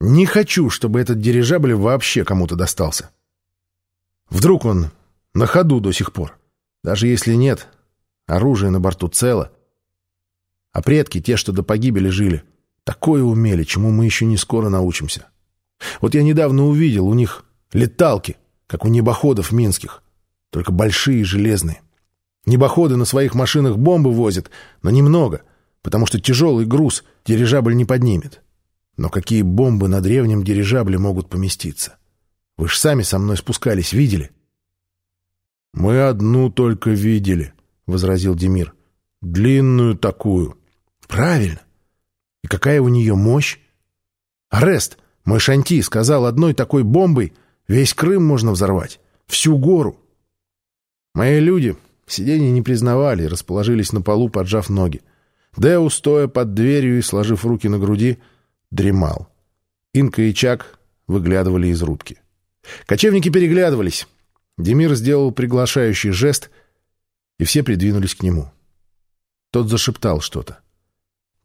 Не хочу, чтобы этот дирижабль вообще кому-то достался. Вдруг он на ходу до сих пор. Даже если нет, оружие на борту цело. А предки, те, что до погибели жили, такое умели, чему мы еще не скоро научимся. Вот я недавно увидел у них леталки, как у небоходов минских, только большие железные. Небоходы на своих машинах бомбы возят, но немного, потому что тяжелый груз дирижабль не поднимет. Но какие бомбы на древнем дирижабле могут поместиться? Вы ж сами со мной спускались, видели? — Мы одну только видели, — возразил Демир. — Длинную такую. — Правильно. И какая у нее мощь? Арест, мой Шанти, сказал, одной такой бомбой весь Крым можно взорвать. Всю гору. Мои люди сиденье не признавали, расположились на полу, поджав ноги. Деу, стоя под дверью и сложив руки на груди, — дремал. Инка и Чак выглядывали из рубки. Кочевники переглядывались. Демир сделал приглашающий жест, и все придвинулись к нему. Тот зашептал что-то.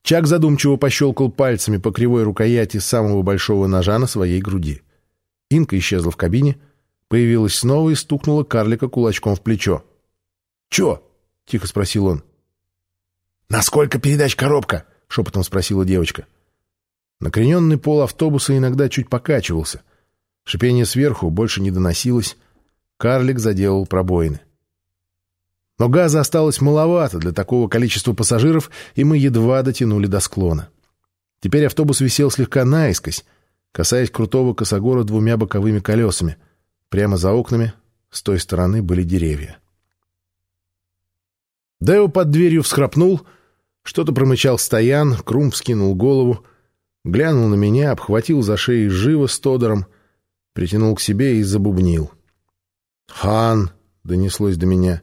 Чак задумчиво пощелкал пальцами по кривой рукояти самого большого ножа на своей груди. Инка исчезла в кабине, появилась снова и стукнула карлика кулачком в плечо. «Чё?» — тихо спросил он. «Насколько передач коробка?» — шепотом спросила девочка. — Накрененный пол автобуса иногда чуть покачивался. Шипение сверху больше не доносилось. Карлик заделал пробоины. Но газа осталось маловато для такого количества пассажиров, и мы едва дотянули до склона. Теперь автобус висел слегка наискось, касаясь крутого косогора двумя боковыми колесами. Прямо за окнами с той стороны были деревья. Део под дверью всхрапнул, что-то промычал стоян, Крум вскинул голову — глянул на меня, обхватил за шею живо с Тодором, притянул к себе и забубнил. «Хан!» — донеслось до меня.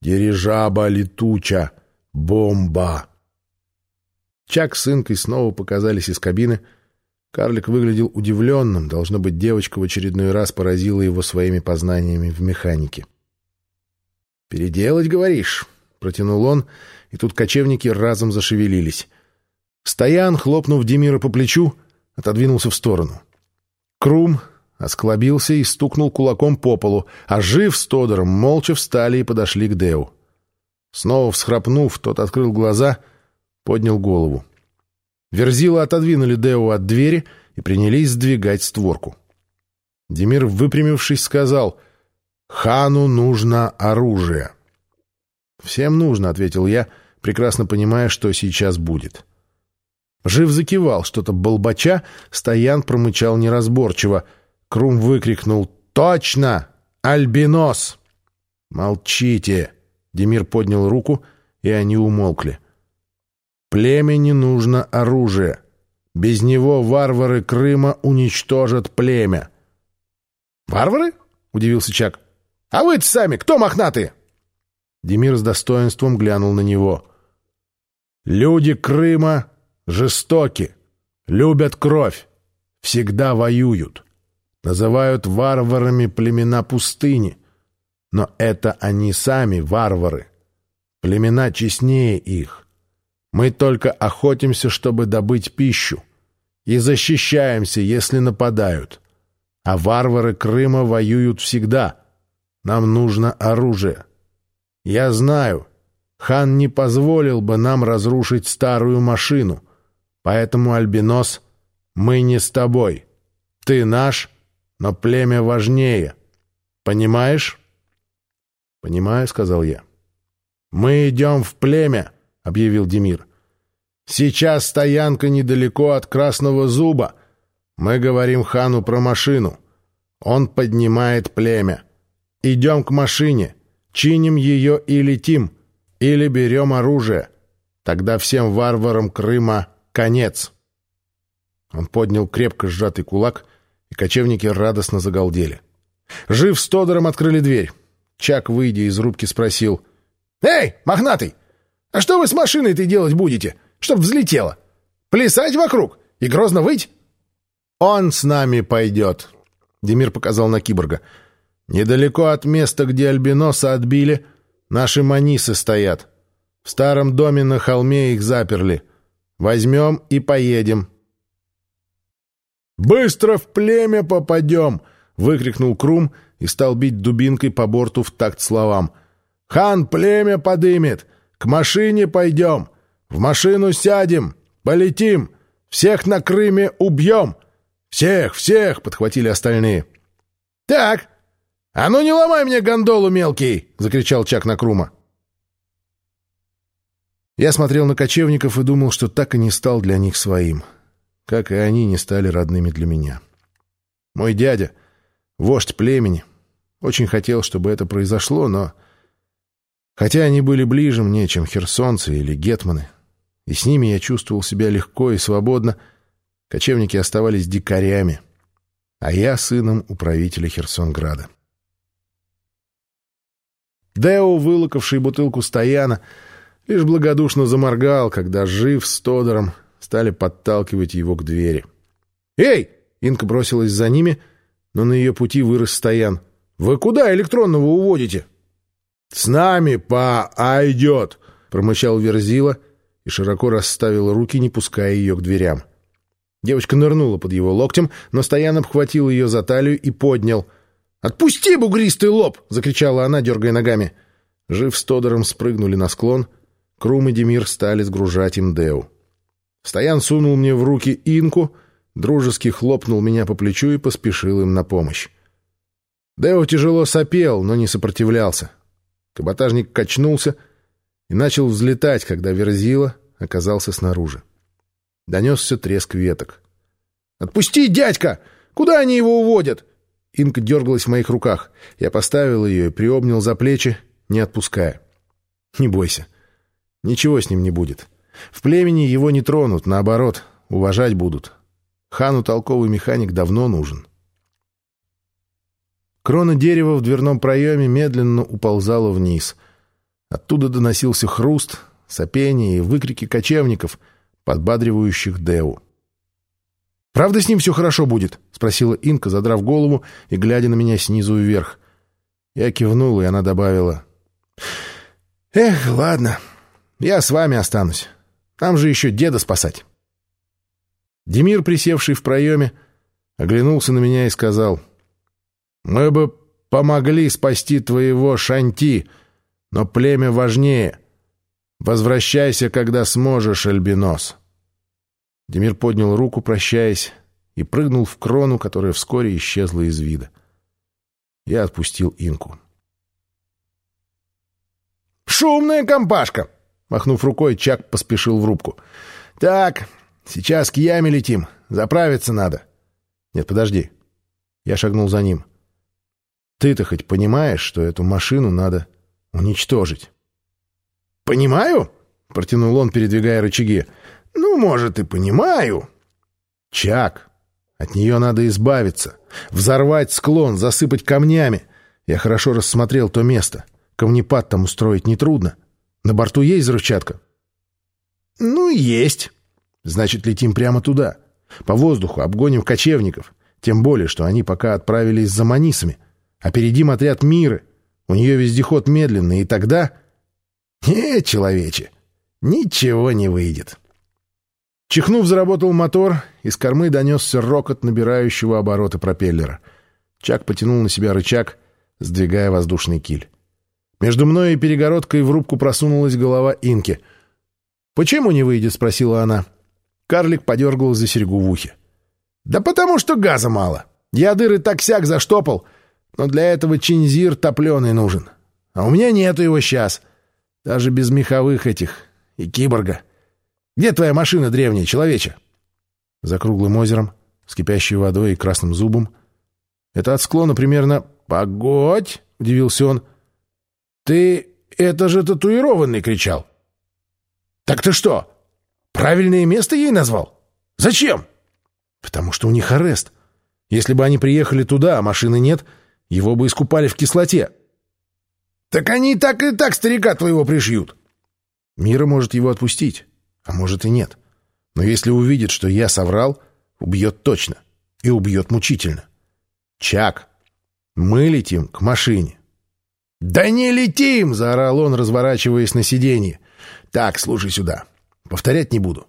«Дирижаба летуча! Бомба!» Чак с сынкой снова показались из кабины. Карлик выглядел удивленным. Должно быть, девочка в очередной раз поразила его своими познаниями в механике. «Переделать, говоришь?» — протянул он, и тут кочевники разом зашевелились. Стоян, хлопнув Демира по плечу, отодвинулся в сторону. Крум осклобился и стукнул кулаком по полу, а Жив с Тодором молча встали и подошли к Деу. Снова всхрапнув, тот открыл глаза, поднял голову. Верзила отодвинули Деу от двери и принялись сдвигать створку. Демир, выпрямившись, сказал, «Хану нужно оружие». «Всем нужно», — ответил я, прекрасно понимая, что сейчас будет. Жив закивал, что-то болбача, Стоян промычал неразборчиво. Крум выкрикнул «Точно! Альбинос!» «Молчите!» Демир поднял руку, и они умолкли. «Племени нужно оружие. Без него варвары Крыма уничтожат племя». «Варвары?» — удивился Чак. «А вы сами кто мохнатые?» Демир с достоинством глянул на него. «Люди Крыма жестоки, любят кровь, всегда воюют. Называют варварами племена пустыни. Но это они сами варвары. Племена честнее их. Мы только охотимся, чтобы добыть пищу. И защищаемся, если нападают. А варвары Крыма воюют всегда. Нам нужно оружие. Я знаю, хан не позволил бы нам разрушить старую машину — Поэтому, Альбинос, мы не с тобой. Ты наш, но племя важнее. Понимаешь? Понимаю, сказал я. Мы идем в племя, объявил Демир. Сейчас стоянка недалеко от Красного Зуба. Мы говорим хану про машину. Он поднимает племя. Идем к машине, чиним ее и летим, или берем оружие. Тогда всем варварам Крыма Конец!» Он поднял крепко сжатый кулак, и кочевники радостно загалдели. Жив с Тодором открыли дверь. Чак, выйдя из рубки, спросил. «Эй, мохнатый, а что вы с машиной-то делать будете, чтоб взлетела? Плясать вокруг и грозно выть?» «Он с нами пойдет», — Демир показал на киборга. «Недалеко от места, где альбиноса отбили, наши манисы стоят. В старом доме на холме их заперли. Возьмем и поедем. «Быстро в племя попадем!» — выкрикнул Крум и стал бить дубинкой по борту в такт словам. «Хан племя подымет! К машине пойдем! В машину сядем! Полетим! Всех на Крыме убьем!» «Всех, всех!» — подхватили остальные. «Так, а ну не ломай мне гондолу, мелкий!» — закричал Чак на Крума. Я смотрел на кочевников и думал, что так и не стал для них своим, как и они не стали родными для меня. Мой дядя, вождь племени, очень хотел, чтобы это произошло, но... Хотя они были ближе мне, чем херсонцы или гетманы, и с ними я чувствовал себя легко и свободно, кочевники оставались дикарями, а я сыном управителя Херсонграда. Део, вылокавший бутылку стояна, лишь благодушно заморгал, когда Жив с Тодором стали подталкивать его к двери. «Эй!» — Инка бросилась за ними, но на ее пути вырос Стоян. «Вы куда электронного уводите?» «С нами по идет!» — промычал Верзила и широко расставил руки, не пуская ее к дверям. Девочка нырнула под его локтем, но Стоян обхватил ее за талию и поднял. «Отпусти, бугристый лоб!» — закричала она, дергая ногами. Жив с Тодором спрыгнули на склон — Крум и Демир стали сгружать им Деу. Стоян сунул мне в руки инку, дружески хлопнул меня по плечу и поспешил им на помощь. Део тяжело сопел, но не сопротивлялся. Каботажник качнулся и начал взлетать, когда Верзила оказался снаружи. Донесся треск веток. «Отпусти, дядька! Куда они его уводят?» Инка дергалась в моих руках. Я поставил ее и приобнял за плечи, не отпуская. «Не бойся. Ничего с ним не будет. В племени его не тронут, наоборот, уважать будут. Хану толковый механик давно нужен. Крона дерева в дверном проеме медленно уползала вниз. Оттуда доносился хруст, сопение и выкрики кочевников, подбадривающих Деу. «Правда с ним все хорошо будет?» — спросила Инка, задрав голову и глядя на меня снизу вверх. Я кивнул, и она добавила. «Эх, ладно, я с вами останусь. Там же еще деда спасать. Демир, присевший в проеме, оглянулся на меня и сказал, «Мы бы помогли спасти твоего Шанти, но племя важнее. Возвращайся, когда сможешь, Альбинос». Демир поднял руку, прощаясь, и прыгнул в крону, которая вскоре исчезла из вида. Я отпустил инку. «Шумная компашка!» Махнув рукой, Чак поспешил в рубку. «Так, сейчас к яме летим. Заправиться надо». «Нет, подожди». Я шагнул за ним. «Ты-то хоть понимаешь, что эту машину надо уничтожить?» «Понимаю?» — протянул он, передвигая рычаги. «Ну, может, и понимаю». «Чак, от нее надо избавиться. Взорвать склон, засыпать камнями. Я хорошо рассмотрел то место. Камнепад там устроить нетрудно». На борту есть взрывчатка? Ну, есть. Значит, летим прямо туда. По воздуху обгоним кочевников. Тем более, что они пока отправились за манисами. Опередим отряд Миры. У нее вездеход медленный, и тогда... Не, человече, ничего не выйдет. Чихнув, заработал мотор, из кормы донесся рокот набирающего обороты пропеллера. Чак потянул на себя рычаг, сдвигая воздушный киль. Между мной и перегородкой в рубку просунулась голова Инки. «Почему не выйдет?» — спросила она. Карлик подергал за серьгу в ухе. «Да потому что газа мало. Я дыры так-сяк заштопал, но для этого чинзир топленый нужен. А у меня нету его сейчас. Даже без меховых этих и киборга. Где твоя машина древняя, человече?» За круглым озером, с кипящей водой и красным зубом. «Это от склона примерно...» «Погодь!» — удивился он. — «Ты это же татуированный!» — кричал. «Так ты что, правильное место ей назвал? Зачем?» «Потому что у них арест. Если бы они приехали туда, а машины нет, его бы искупали в кислоте». «Так они так и так старика твоего пришьют». Мира может его отпустить, а может и нет. Но если увидит, что я соврал, убьет точно. И убьет мучительно. Чак, мы летим к машине. «Да не летим!» — заорал он, разворачиваясь на сиденье. «Так, слушай сюда. Повторять не буду.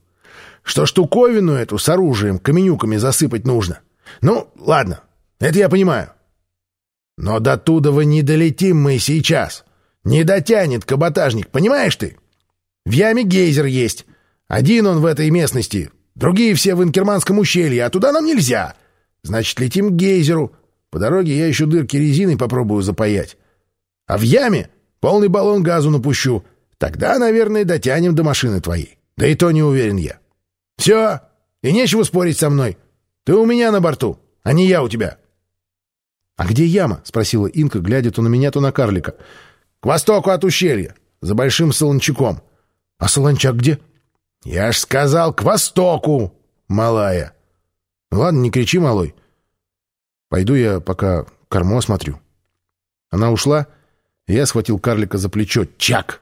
что штуковину эту с оружием каменюками засыпать нужно. Ну, ладно, это я понимаю. Но до туда не долетим мы сейчас. Не дотянет каботажник, понимаешь ты? В яме гейзер есть. Один он в этой местности, другие все в Инкерманском ущелье, а туда нам нельзя. Значит, летим к гейзеру. По дороге я еще дырки резиной попробую запаять. А в яме полный баллон газу напущу. Тогда, наверное, дотянем до машины твоей. Да и то не уверен я. Все, и нечего спорить со мной. Ты у меня на борту, а не я у тебя. «А где яма?» — спросила Инка, глядя то на меня, то на карлика. «К востоку от ущелья, за большим солончаком». «А солончак где?» «Я ж сказал, к востоку, малая». «Ладно, не кричи, малой. Пойду я пока корму осмотрю». Она ушла, я схватил карлика за плечо. «Чак!»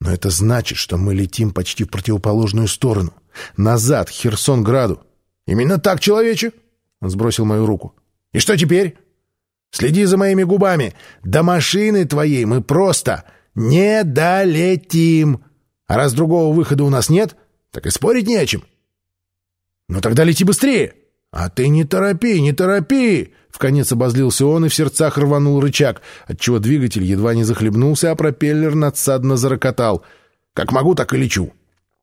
«Но это значит, что мы летим почти в противоположную сторону. Назад, к Херсонграду». «Именно так, человече!» Он сбросил мою руку. И что теперь? Следи за моими губами. До машины твоей мы просто не долетим. А раз другого выхода у нас нет, так и спорить не о чем. Ну тогда лети быстрее. А ты не торопи, не торопи. Вконец обозлился он и в сердцах рванул рычаг, отчего двигатель едва не захлебнулся, а пропеллер надсадно зарокотал. Как могу, так и лечу.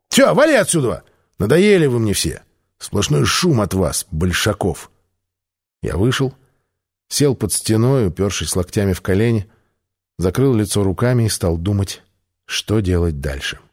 Все, вали отсюда! Надоели вы мне все. Сплошной шум от вас, большаков. Я вышел, сел под стеной, упершись локтями в колени, закрыл лицо руками и стал думать, что делать дальше. —